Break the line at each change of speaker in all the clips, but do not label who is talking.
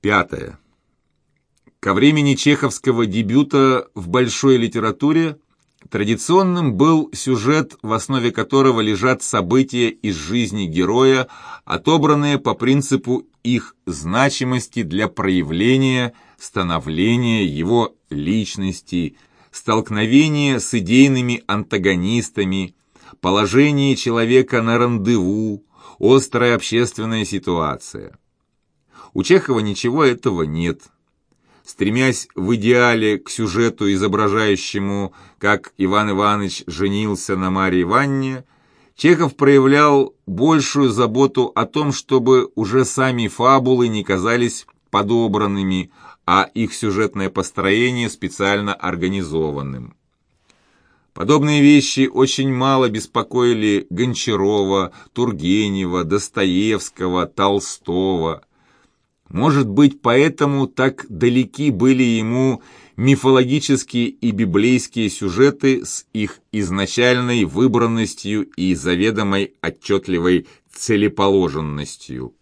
Пятое. Ко времени чеховского дебюта в большой литературе традиционным был сюжет, в основе которого лежат события из жизни героя, отобранные по принципу их значимости для проявления, становления его личности, столкновения с идейными антагонистами, положение человека на рандеву, острая общественная ситуация. У Чехова ничего этого нет. Стремясь в идеале к сюжету, изображающему, как Иван Иванович женился на Марии Ивановне, Чехов проявлял большую заботу о том, чтобы уже сами фабулы не казались подобранными, а их сюжетное построение специально организованным. Подобные вещи очень мало беспокоили Гончарова, Тургенева, Достоевского, Толстого. Может быть, поэтому так далеки были ему мифологические и библейские сюжеты с их изначальной выбранностью и заведомой отчетливой целеположенностью.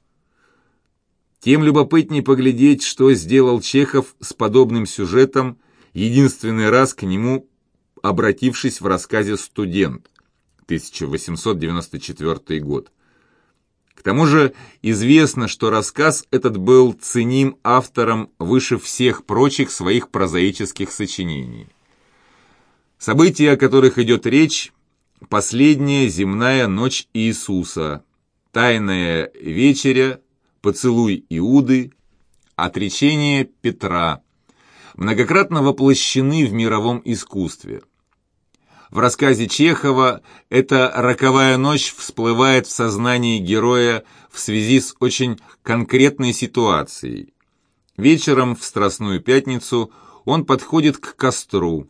Тем любопытнее поглядеть, что сделал Чехов с подобным сюжетом, единственный раз к нему обратившись в рассказе «Студент» 1894 год. К тому же известно, что рассказ этот был ценим автором выше всех прочих своих прозаических сочинений. События, о которых идет речь, последняя земная ночь Иисуса, тайная вечеря, поцелуй Иуды, отречение Петра, многократно воплощены в мировом искусстве. В рассказе Чехова эта роковая ночь всплывает в сознании героя в связи с очень конкретной ситуацией. Вечером в Страстную Пятницу он подходит к костру.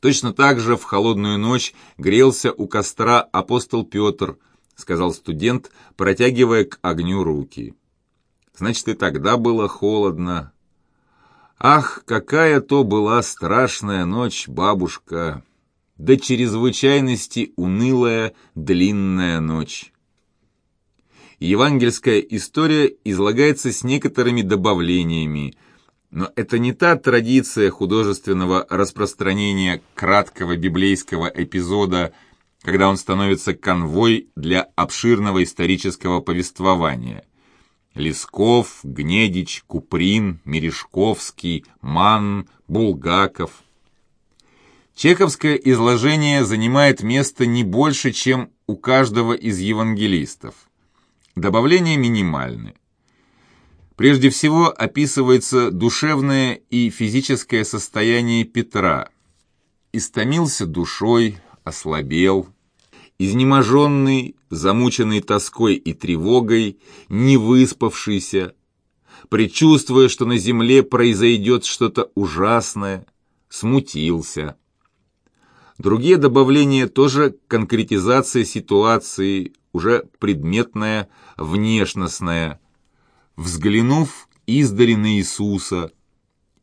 Точно так же в холодную ночь грелся у костра апостол Петр, сказал студент, протягивая к огню руки. Значит, и тогда было холодно. Ах, какая то была страшная ночь, бабушка! До чрезвычайности унылая длинная ночь. Евангельская история излагается с некоторыми добавлениями, но это не та традиция художественного распространения краткого библейского эпизода, когда он становится конвой для обширного исторического повествования. Лесков, Гнедич, Куприн, Мережковский, Ман, Булгаков – Чековское изложение занимает место не больше, чем у каждого из евангелистов. Добавления минимальны. Прежде всего описывается душевное и физическое состояние Петра. Истомился душой, ослабел, изнеможенный, замученный тоской и тревогой, не выспавшийся, предчувствуя, что на земле произойдет что-то ужасное, смутился. Другие добавления тоже конкретизация ситуации, уже предметная, внешностная. Взглянув издали на Иисуса,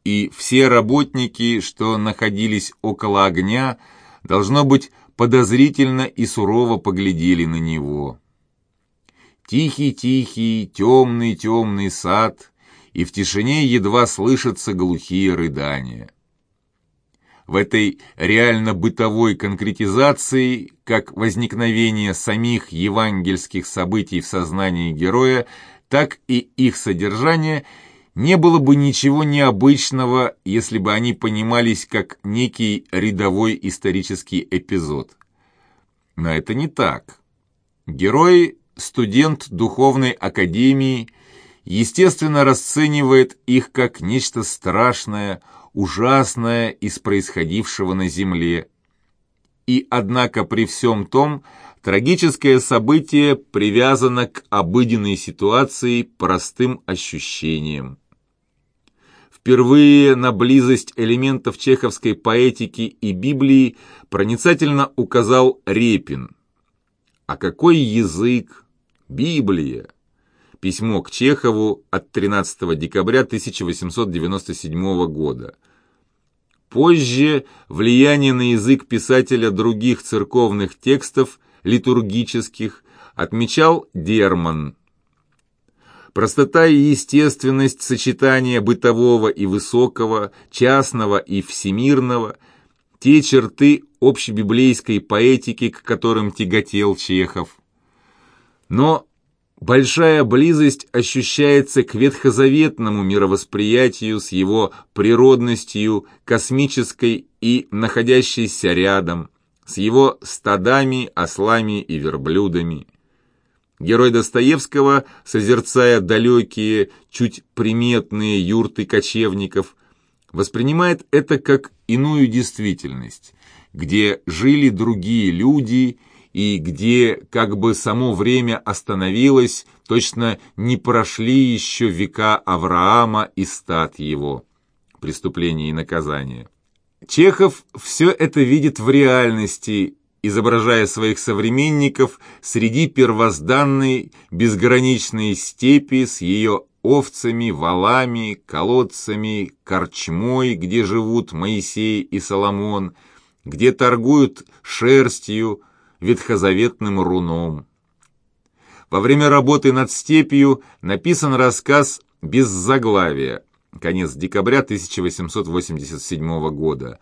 и все работники, что находились около огня, должно быть, подозрительно и сурово поглядели на него. Тихий-тихий, темный-темный сад, и в тишине едва слышатся глухие рыдания в этой реально-бытовой конкретизации, как возникновение самих евангельских событий в сознании героя, так и их содержание, не было бы ничего необычного, если бы они понимались как некий рядовой исторический эпизод. Но это не так. Герой, студент духовной академии, естественно расценивает их как нечто страшное, ужасное из происходившего на земле. И, однако, при всем том, трагическое событие привязано к обыденной ситуации простым ощущением. Впервые на близость элементов чеховской поэтики и Библии проницательно указал Репин. А какой язык? Библия! Письмо к Чехову от 13 декабря 1897 года. Позже влияние на язык писателя других церковных текстов, литургических, отмечал Дерман. простота и естественность сочетания бытового и высокого, частного и всемирного, те черты общебиблейской поэтики, к которым тяготел Чехов. Но большая близость ощущается к ветхозаветному мировосприятию с его природностью, космической и находящейся рядом, с его стадами, ослами и верблюдами. Герой Достоевского, созерцая далекие, чуть приметные юрты кочевников, воспринимает это как иную действительность, где жили другие люди и где как бы само время остановилось, точно не прошли еще века Авраама и стат его. Преступление и наказание. Чехов все это видит в реальности, изображая своих современников среди первозданной безграничной степи с ее овцами, валами, колодцами, корчмой, где живут Моисей и Соломон, где торгуют шерстью, ветхозаветным руном. Во время работы над степью написан рассказ «Без заглавия», конец декабря 1887 года,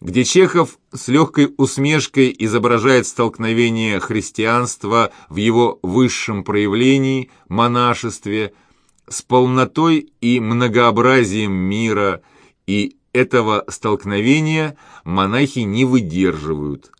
где Чехов с легкой усмешкой изображает столкновение христианства в его высшем проявлении, монашестве, с полнотой и многообразием мира, и этого столкновения монахи не выдерживают.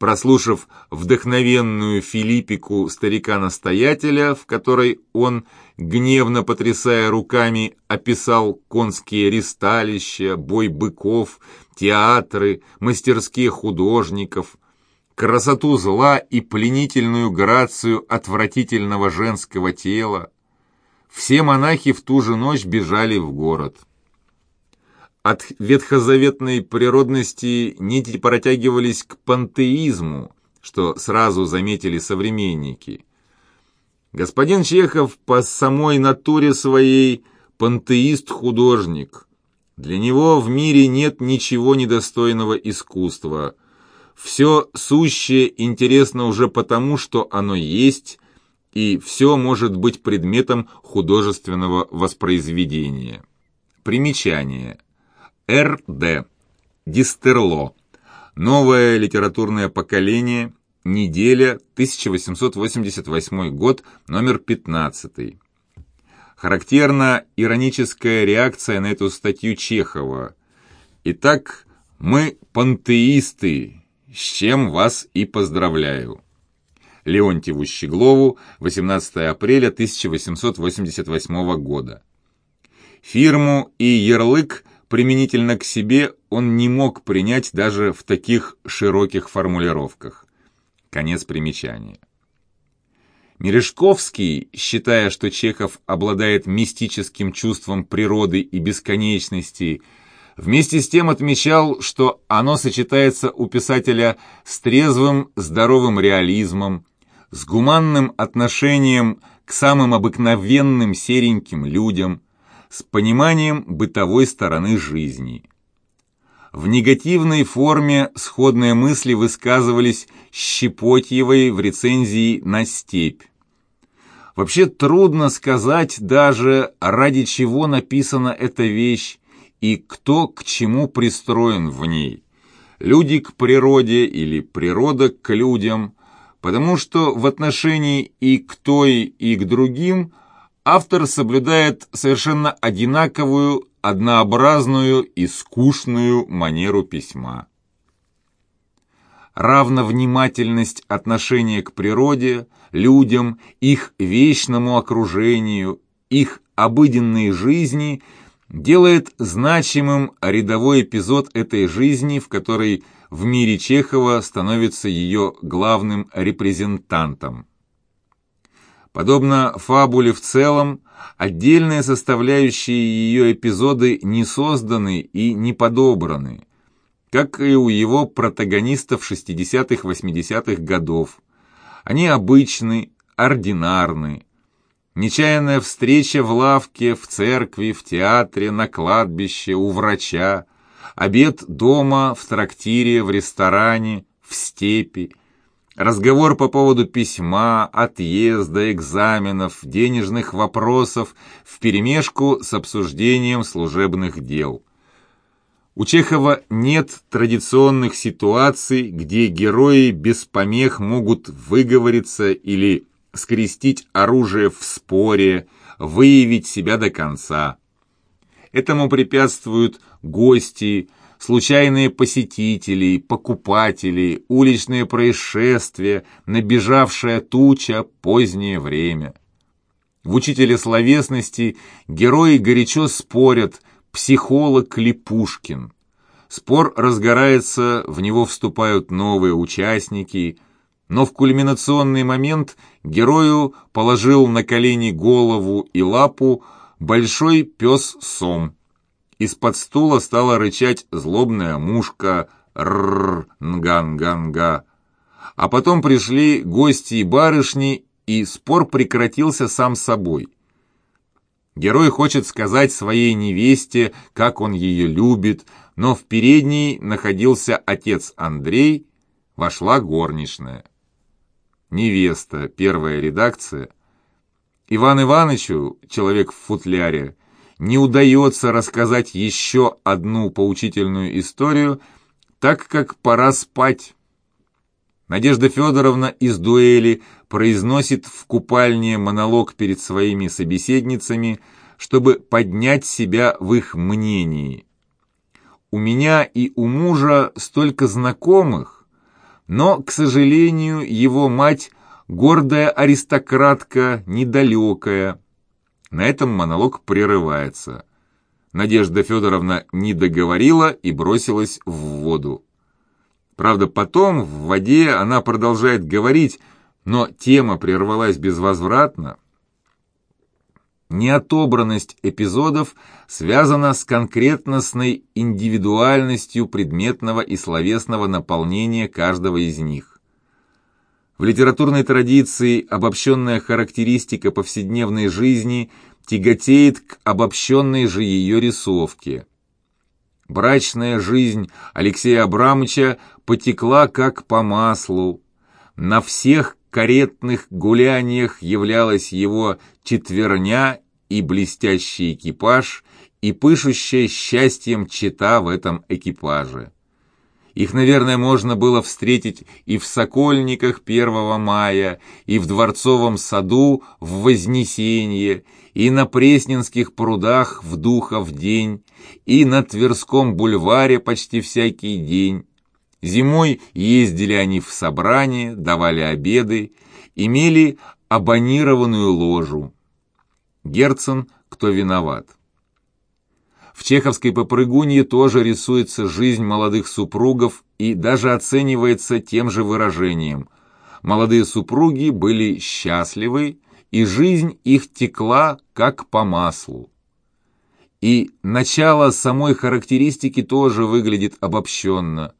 Прослушав вдохновенную Филиппику старика-настоятеля, в которой он, гневно потрясая руками, описал конские ристалища, бой быков, театры, мастерские художников, красоту зла и пленительную грацию отвратительного женского тела, все монахи в ту же ночь бежали в город. От ветхозаветной природности нити протягивались к пантеизму, что сразу заметили современники. Господин Чехов по самой натуре своей пантеист-художник. Для него в мире нет ничего недостойного искусства. Все сущее интересно уже потому, что оно есть, и все может быть предметом художественного воспроизведения. Примечание – Р.Д. Дистерло. Новое литературное поколение. Неделя. 1888 год. Номер 15. Характерна ироническая реакция на эту статью Чехова. Итак, мы пантеисты, с чем вас и поздравляю. Леонтьеву Щеглову, 18 апреля 1888 года. Фирму и ярлык применительно к себе он не мог принять даже в таких широких формулировках. Конец примечания. Мережковский, считая, что Чехов обладает мистическим чувством природы и бесконечности, вместе с тем отмечал, что оно сочетается у писателя с трезвым, здоровым реализмом, с гуманным отношением к самым обыкновенным сереньким людям – с пониманием бытовой стороны жизни. В негативной форме сходные мысли высказывались Щепотьевой в рецензии на «Степь». Вообще трудно сказать даже, ради чего написана эта вещь и кто к чему пристроен в ней. Люди к природе или природа к людям, потому что в отношении и к той, и к другим автор соблюдает совершенно одинаковую, однообразную и скучную манеру письма. Равновнимательность отношения к природе, людям, их вечному окружению, их обыденной жизни делает значимым рядовой эпизод этой жизни, в которой в мире Чехова становится ее главным репрезентантом. Подобно фабуле в целом, отдельные составляющие ее эпизоды не созданы и не подобраны, как и у его протагонистов 60-80-х годов. Они обычны, ординарны. Нечаянная встреча в лавке, в церкви, в театре, на кладбище, у врача, обед дома, в трактире, в ресторане, в степи, разговор по поводу письма, отъезда, экзаменов, денежных вопросов вперемешку с обсуждением служебных дел. У Чехова нет традиционных ситуаций, где герои без помех могут выговориться или скрестить оружие в споре, выявить себя до конца. Этому препятствуют гости, случайные посетители, покупатели, уличные происшествия, набежавшая туча, позднее время. В «Учителе словесности» герои горячо спорят, психолог ли Пушкин. Спор разгорается, в него вступают новые участники, но в кульминационный момент герою положил на колени голову и лапу большой пес Сом. Из-под стула стала рычать злобная мушка «Рррр, нганганга». А потом пришли гости и барышни, и спор прекратился сам собой – Герой хочет сказать своей невесте, как он ее любит, но в передней находился отец Андрей, вошла горничная. Невеста, первая редакция. Иван Ивановичу, человек в футляре, не удается рассказать еще одну поучительную историю, так как пора спать. Надежда Федоровна из дуэли произносит в купальне монолог перед своими собеседницами, чтобы поднять себя в их мнении. У меня и у мужа столько знакомых, но, к сожалению, его мать гордая аристократка, недалекая. На этом монолог прерывается. Надежда Федоровна не договорила и бросилась в воду. Правда, потом в воде она продолжает говорить, но тема прервалась безвозвратно. Неотобранность эпизодов связана с конкретностной индивидуальностью предметного и словесного наполнения каждого из них. В литературной традиции обобщенная характеристика повседневной жизни тяготеет к обобщенной же ее рисовке. Брачная жизнь Алексея Абрамовича потекла как по маслу. На всех каретных гуляниях являлась его четверня и блестящий экипаж, и пышущая счастьем чита в этом экипаже. Их, наверное, можно было встретить и в Сокольниках 1 мая, и в Дворцовом саду в Вознесенье, и на Пресненских прудах в Духов день, и на Тверском бульваре почти всякий день. Зимой ездили они в собрание, давали обеды, имели абонированную ложу. Герцен «Кто виноват?». В чеховской попрыгунье тоже рисуется жизнь молодых супругов и даже оценивается тем же выражением. Молодые супруги были счастливы, и жизнь их текла как по маслу. И начало самой характеристики тоже выглядит обобщенно.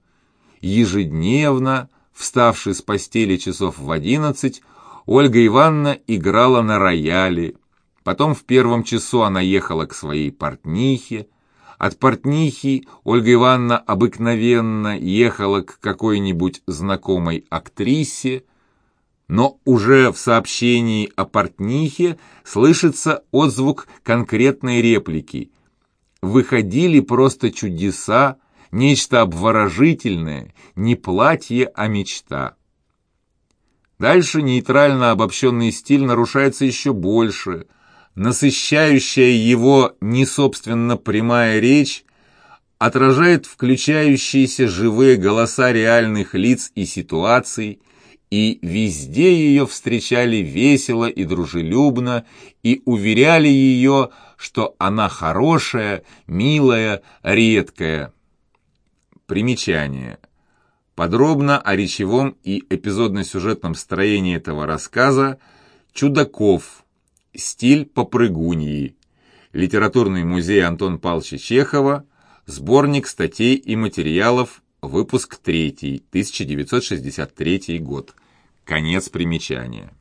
Ежедневно, вставший с постели часов в одиннадцать, Ольга Ивановна играла на рояле. Потом в первом часу она ехала к своей портнихе. От портнихи Ольга Ивановна обыкновенно ехала к какой-нибудь знакомой актрисе, но уже в сообщении о портнихе слышится отзвук конкретной реплики. Выходили просто чудеса, нечто обворожительное, не платье, а мечта. Дальше нейтрально обобщенный стиль нарушается еще больше. Насыщающая его не собственно прямая речь отражает включающиеся живые голоса реальных лиц и ситуаций, и везде ее встречали весело и дружелюбно, и уверяли ее, что она хорошая, милая, редкая. Примечание. Подробно о речевом и эпизодно-сюжетном строении этого рассказа «Чудаков. Стиль попрыгуньи». Литературный музей Антон Павловича Чехова. Сборник статей и материалов. Выпуск 3. 1963 год. Конец примечания.